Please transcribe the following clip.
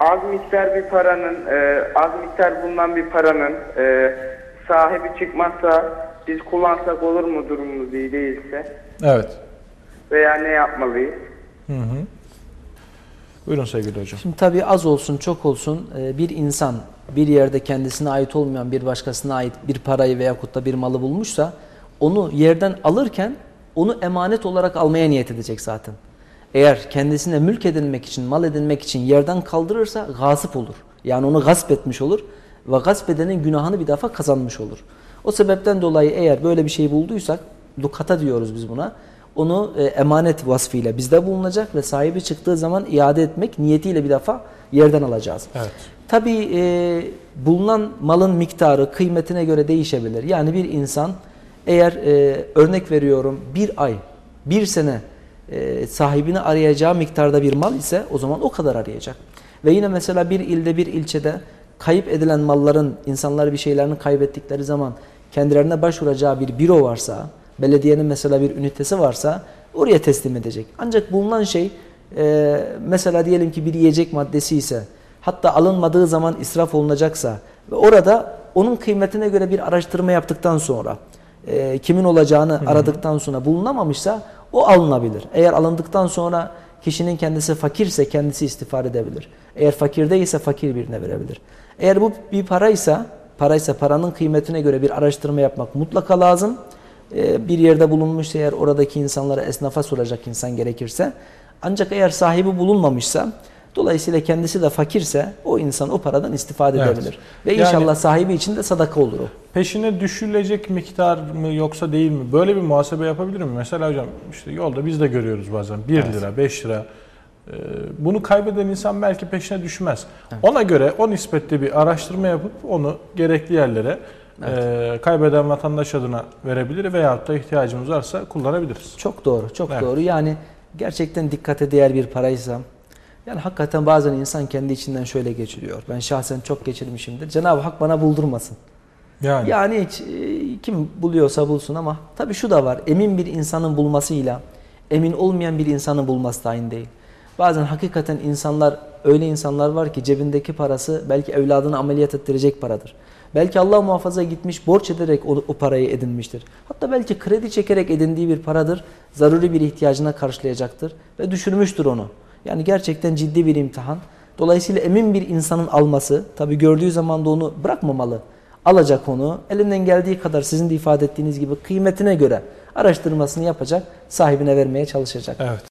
az miktar bir paranın, e, az miktar bulunan bir paranın e, sahibi çıkmazsa biz kullansak olur mu durumumuz iyi değilse? Evet. Veya ne yapmalıyız? Hı hı. Buyurun sevgili hocam. Şimdi tabii az olsun çok olsun e, bir insan bir yerde kendisine ait olmayan bir başkasına ait bir parayı veya da bir malı bulmuşsa onu yerden alırken onu emanet olarak almaya niyet edecek zaten. Eğer kendisine mülk edinmek için, mal edinmek için yerden kaldırırsa gasip olur. Yani onu gasp etmiş olur ve gasp edenin günahını bir defa kazanmış olur. O sebepten dolayı eğer böyle bir şey bulduysak, lukata diyoruz biz buna, onu e, emanet vasfıyla bizde bulunacak ve sahibi çıktığı zaman iade etmek niyetiyle bir defa yerden alacağız. Evet. Tabii e, bulunan malın miktarı kıymetine göre değişebilir. Yani bir insan eğer e, örnek veriyorum bir ay, bir sene e, sahibini arayacağı miktarda bir mal ise o zaman o kadar arayacak. Ve yine mesela bir ilde bir ilçede kayıp edilen malların insanlar bir şeylerini kaybettikleri zaman kendilerine başvuracağı bir büro varsa, belediyenin mesela bir ünitesi varsa oraya teslim edecek. Ancak bulunan şey e, mesela diyelim ki bir yiyecek maddesi ise hatta alınmadığı zaman israf olunacaksa ve orada onun kıymetine göre bir araştırma yaptıktan sonra e, kimin olacağını aradıktan sonra bulunamamışsa o alınabilir. Eğer alındıktan sonra kişinin kendisi fakirse kendisi istifade edebilir. Eğer fakir değilse fakir birine verebilir. Eğer bu bir paraysa, paraysa paranın kıymetine göre bir araştırma yapmak mutlaka lazım. E, bir yerde bulunmuşsa eğer oradaki insanlara esnafa soracak insan gerekirse. Ancak eğer sahibi bulunmamışsa Dolayısıyla kendisi de fakirse o insan o paradan istifade Evet. edebilir. Ve Yani- inşallah sahibi için de sadaka olur o. Peşine düşülecek miktar mı yoksa değil mi? Böyle bir muhasebe yapabilir mi? Mesela hocam işte yolda biz de görüyoruz bazen 1 lira, 5 lira. Ee, Bunu kaybeden insan belki peşine düşmez. Ona göre o nispette bir araştırma yapıp onu gerekli yerlere e, kaybeden vatandaş adına verebilir veyahut da ihtiyacımız varsa kullanabiliriz. Çok doğru, çok Evet. doğru. Yani gerçekten dikkate değer bir paraysa, yani hakikaten bazen insan kendi içinden şöyle geçiriyor. Ben şahsen çok geçirmişimdir. Cenab-ı Hak bana buldurmasın. Yani, Yani hiç, e, kim buluyorsa bulsun ama tabii şu da var. Emin bir insanın bulmasıyla emin olmayan bir insanın bulması da aynı değil. Bazen hakikaten insanlar öyle insanlar var ki cebindeki parası belki evladını ameliyat ettirecek paradır. Belki Allah muhafaza gitmiş borç ederek o, o parayı edinmiştir. Hatta belki kredi çekerek edindiği bir paradır. Zaruri bir ihtiyacına karşılayacaktır ve düşürmüştür onu. Yani gerçekten ciddi bir imtihan. Dolayısıyla emin bir insanın alması tabii gördüğü zaman da onu bırakmamalı alacak onu elinden geldiği kadar sizin de ifade ettiğiniz gibi kıymetine göre araştırmasını yapacak sahibine vermeye çalışacak. evet.